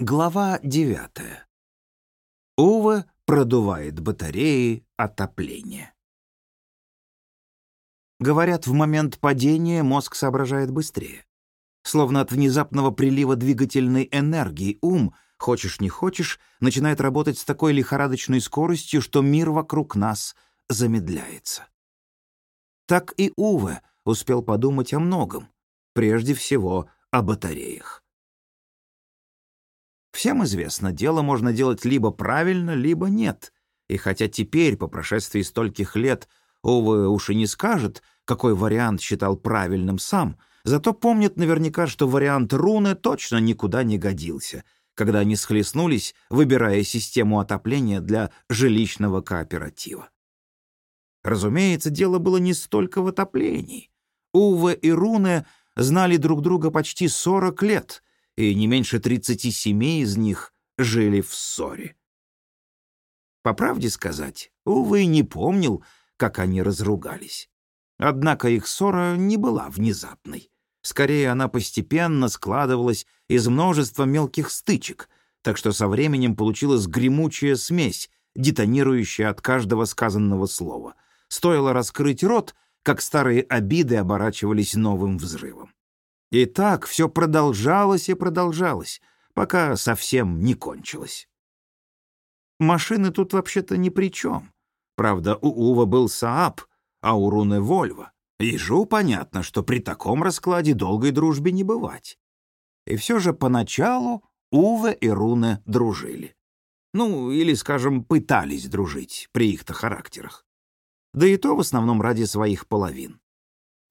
Глава девятая. Уве продувает батареи отопления. Говорят, в момент падения мозг соображает быстрее. Словно от внезапного прилива двигательной энергии ум, хочешь не хочешь, начинает работать с такой лихорадочной скоростью, что мир вокруг нас замедляется. Так и Уве успел подумать о многом, прежде всего о батареях. Всем известно, дело можно делать либо правильно, либо нет. И хотя теперь, по прошествии стольких лет, Увы уж и не скажет, какой вариант считал правильным сам, зато помнит наверняка, что вариант руны точно никуда не годился, когда они схлестнулись, выбирая систему отопления для жилищного кооператива. Разумеется, дело было не столько в отоплении. Уве и Руне знали друг друга почти 40 лет, и не меньше 37 из них жили в ссоре. По правде сказать, увы, не помнил, как они разругались. Однако их ссора не была внезапной. Скорее, она постепенно складывалась из множества мелких стычек, так что со временем получилась гремучая смесь, детонирующая от каждого сказанного слова. Стоило раскрыть рот, как старые обиды оборачивались новым взрывом. И так все продолжалось и продолжалось, пока совсем не кончилось. Машины тут вообще-то ни при чем. Правда, у Ува был Сааб, а у Руны — Вольво. Ежу понятно, что при таком раскладе долгой дружбе не бывать. И все же поначалу Ува и Руне дружили. Ну, или, скажем, пытались дружить при их-то характерах. Да и то в основном ради своих половин.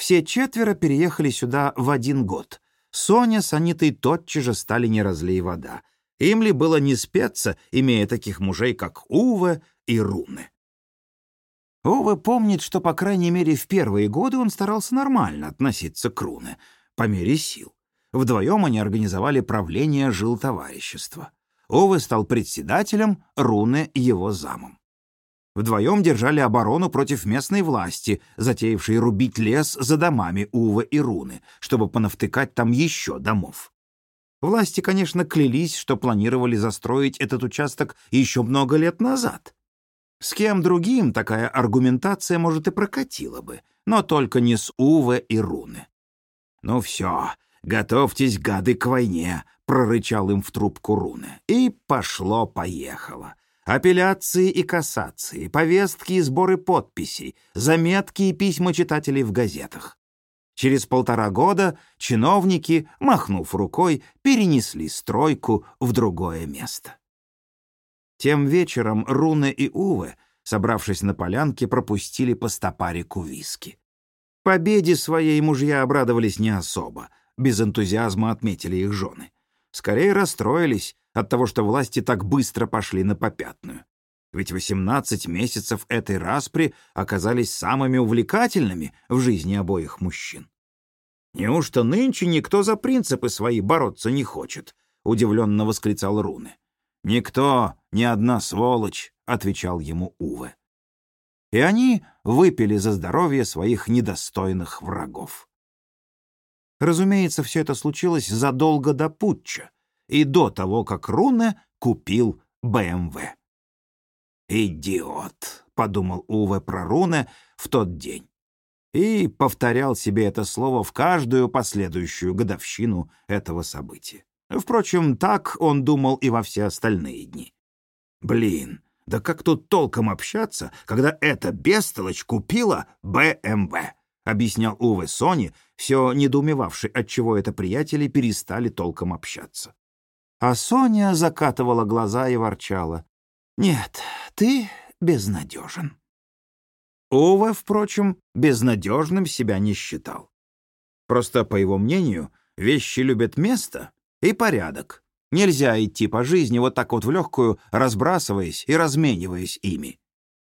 Все четверо переехали сюда в один год. Соня с Анитой тотчас же стали не разлей вода. Им ли было не спеться, имея таких мужей, как Уве и Руны? Уве помнит, что, по крайней мере, в первые годы он старался нормально относиться к Руне, по мере сил. Вдвоем они организовали правление жилтоварищества. Уве стал председателем, Руне — его замом. Вдвоем держали оборону против местной власти, затеявшей рубить лес за домами Ува и Руны, чтобы понавтыкать там еще домов. Власти, конечно, клялись, что планировали застроить этот участок еще много лет назад. С кем другим такая аргументация, может, и прокатила бы, но только не с Уве и Руны. «Ну все, готовьтесь, гады, к войне», — прорычал им в трубку Руны. И пошло-поехало. Апелляции и кассации, повестки и сборы подписей, заметки и письма читателей в газетах. Через полтора года чиновники, махнув рукой, перенесли стройку в другое место. Тем вечером Руна и Уве, собравшись на полянке, пропустили по стопарику виски. Победе своей мужья обрадовались не особо, без энтузиазма отметили их жены. Скорее расстроились, от того, что власти так быстро пошли на попятную. Ведь 18 месяцев этой распри оказались самыми увлекательными в жизни обоих мужчин. «Неужто нынче никто за принципы свои бороться не хочет?» — удивленно восклицал Руны. «Никто, ни одна сволочь», — отвечал ему Уве. И они выпили за здоровье своих недостойных врагов. Разумеется, все это случилось задолго до путча, и до того, как Руне купил БМВ. «Идиот», — подумал Уве про Руне в тот день. И повторял себе это слово в каждую последующую годовщину этого события. Впрочем, так он думал и во все остальные дни. «Блин, да как тут толком общаться, когда эта бестолочь купила БМВ?» — объяснял Уве Соне, все недоумевавший, отчего это приятели перестали толком общаться. А Соня закатывала глаза и ворчала. «Нет, ты безнадежен». Уве, впрочем, безнадежным себя не считал. Просто, по его мнению, вещи любят место и порядок. Нельзя идти по жизни вот так вот в легкую, разбрасываясь и размениваясь ими.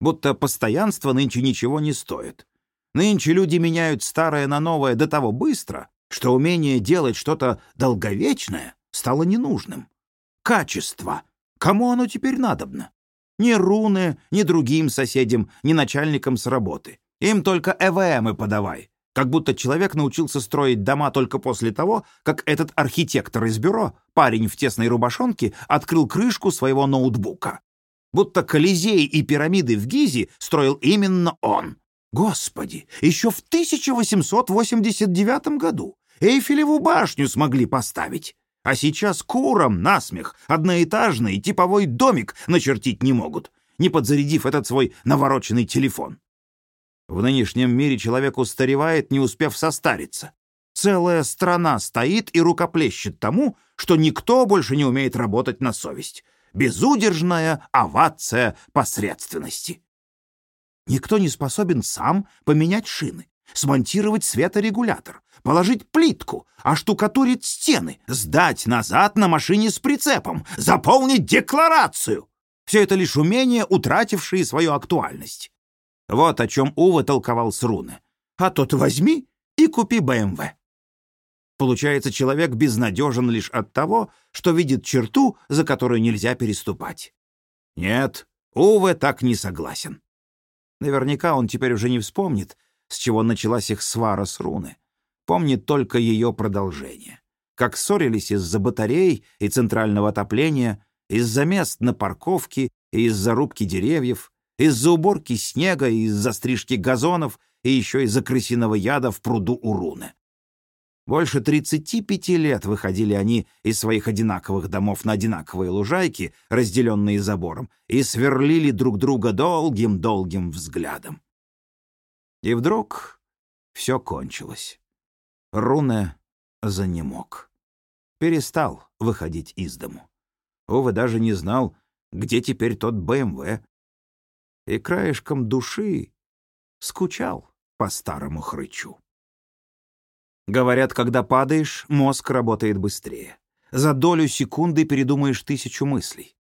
Будто постоянство нынче ничего не стоит. Нынче люди меняют старое на новое до того быстро, что умение делать что-то долговечное стало ненужным. Качество. Кому оно теперь надобно? Ни руны, ни другим соседям, ни начальникам с работы. Им только ЭВМы подавай. Как будто человек научился строить дома только после того, как этот архитектор из бюро, парень в тесной рубашонке, открыл крышку своего ноутбука. Будто Колизей и пирамиды в Гизе строил именно он. Господи, еще в 1889 году Эйфелеву башню смогли поставить. А сейчас курам насмех одноэтажный типовой домик начертить не могут, не подзарядив этот свой навороченный телефон. В нынешнем мире человек устаревает, не успев состариться. Целая страна стоит и рукоплещет тому, что никто больше не умеет работать на совесть. Безудержная овация посредственности. Никто не способен сам поменять шины, смонтировать светорегулятор, положить плитку, оштукатурить стены, сдать назад на машине с прицепом, заполнить декларацию. Все это лишь умения, утратившие свою актуальность. Вот о чем Ува толковал с Руны. А тот возьми и купи БМВ. Получается, человек безнадежен лишь от того, что видит черту, за которую нельзя переступать. Нет, Уве так не согласен. Наверняка он теперь уже не вспомнит, с чего началась их свара с Руны. Помнит только ее продолжение. Как ссорились из-за батарей и центрального отопления, из-за мест на парковке и из-за рубки деревьев, из-за уборки снега и из-за стрижки газонов и еще из-за крысиного яда в пруду у Руны. Больше 35 лет выходили они из своих одинаковых домов на одинаковые лужайки, разделенные забором, и сверлили друг друга долгим-долгим взглядом. И вдруг все кончилось. Руне занемог. Перестал выходить из дому. Ова даже не знал, где теперь тот БМВ. И краешком души скучал по старому хрычу. Говорят, когда падаешь, мозг работает быстрее. За долю секунды передумаешь тысячу мыслей.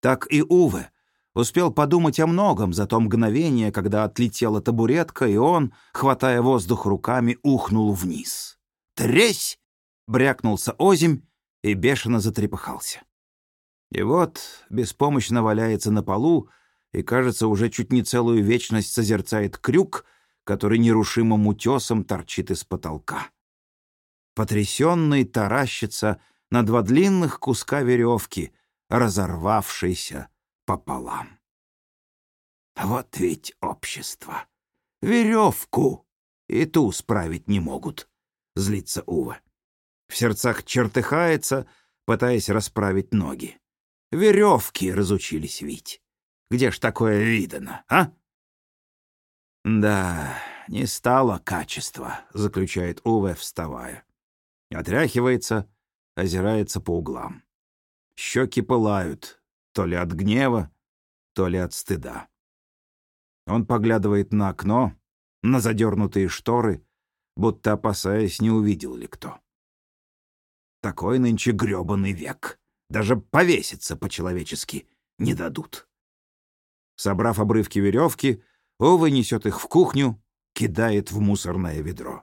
Так и Уве успел подумать о многом за то мгновение, когда отлетела табуретка, и он, хватая воздух руками, ухнул вниз. «Тресь!» — брякнулся озимь и бешено затрепыхался. И вот беспомощно валяется на полу и, кажется, уже чуть не целую вечность созерцает крюк — который нерушимым утесом торчит из потолка. Потрясенный таращится на два длинных куска веревки, разорвавшейся пополам. Вот ведь общество. Веревку и ту справить не могут, злится Ува. В сердцах чертыхается, пытаясь расправить ноги. Веревки разучились вить. Где ж такое видано, а? «Да, не стало качества», — заключает Уве, вставая. Отряхивается, озирается по углам. Щеки пылают, то ли от гнева, то ли от стыда. Он поглядывает на окно, на задернутые шторы, будто опасаясь, не увидел ли кто. Такой нынче грёбаный век. Даже повеситься по-человечески не дадут. Собрав обрывки веревки, Ова несет их в кухню, кидает в мусорное ведро.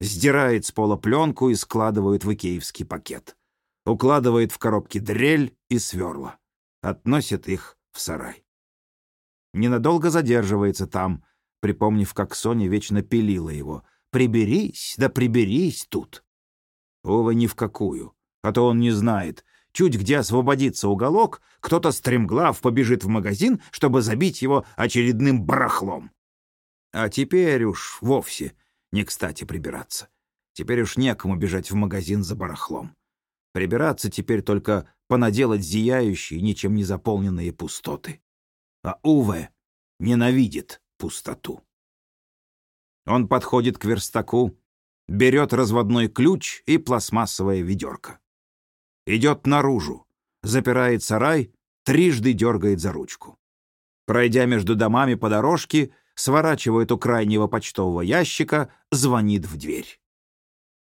Сдирает с пола пленку и складывает в икеевский пакет. Укладывает в коробки дрель и сверла. Относит их в сарай. Ненадолго задерживается там, припомнив, как Соня вечно пилила его. «Приберись, да приберись тут!» Ова ни в какую, а то он не знает, Чуть где освободится уголок, кто-то стремглав побежит в магазин, чтобы забить его очередным барахлом. А теперь уж вовсе не кстати прибираться. Теперь уж некому бежать в магазин за барахлом. Прибираться теперь только понаделать зияющие, ничем не заполненные пустоты. А Уве ненавидит пустоту. Он подходит к верстаку, берет разводной ключ и пластмассовое ведерко идет наружу, запирает сарай, трижды дергает за ручку. Пройдя между домами по дорожке, сворачивает у крайнего почтового ящика, звонит в дверь.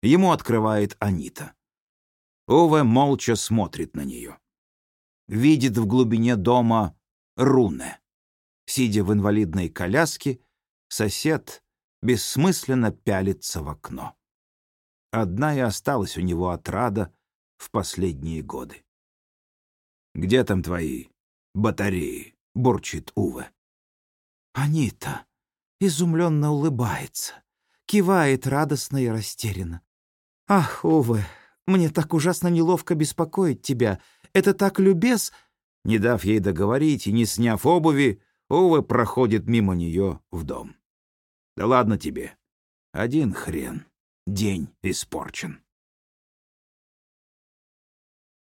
Ему открывает Анита. Уве молча смотрит на нее. Видит в глубине дома руны. Сидя в инвалидной коляске, сосед бессмысленно пялится в окно. Одна и осталась у него отрада в последние годы. «Где там твои батареи?» — бурчит Ува. Анита изумленно улыбается, кивает радостно и растерянно. «Ах, Уве, мне так ужасно неловко беспокоить тебя. Это так любез...» Не дав ей договорить и не сняв обуви, Уве проходит мимо нее в дом. «Да ладно тебе. Один хрен. День испорчен».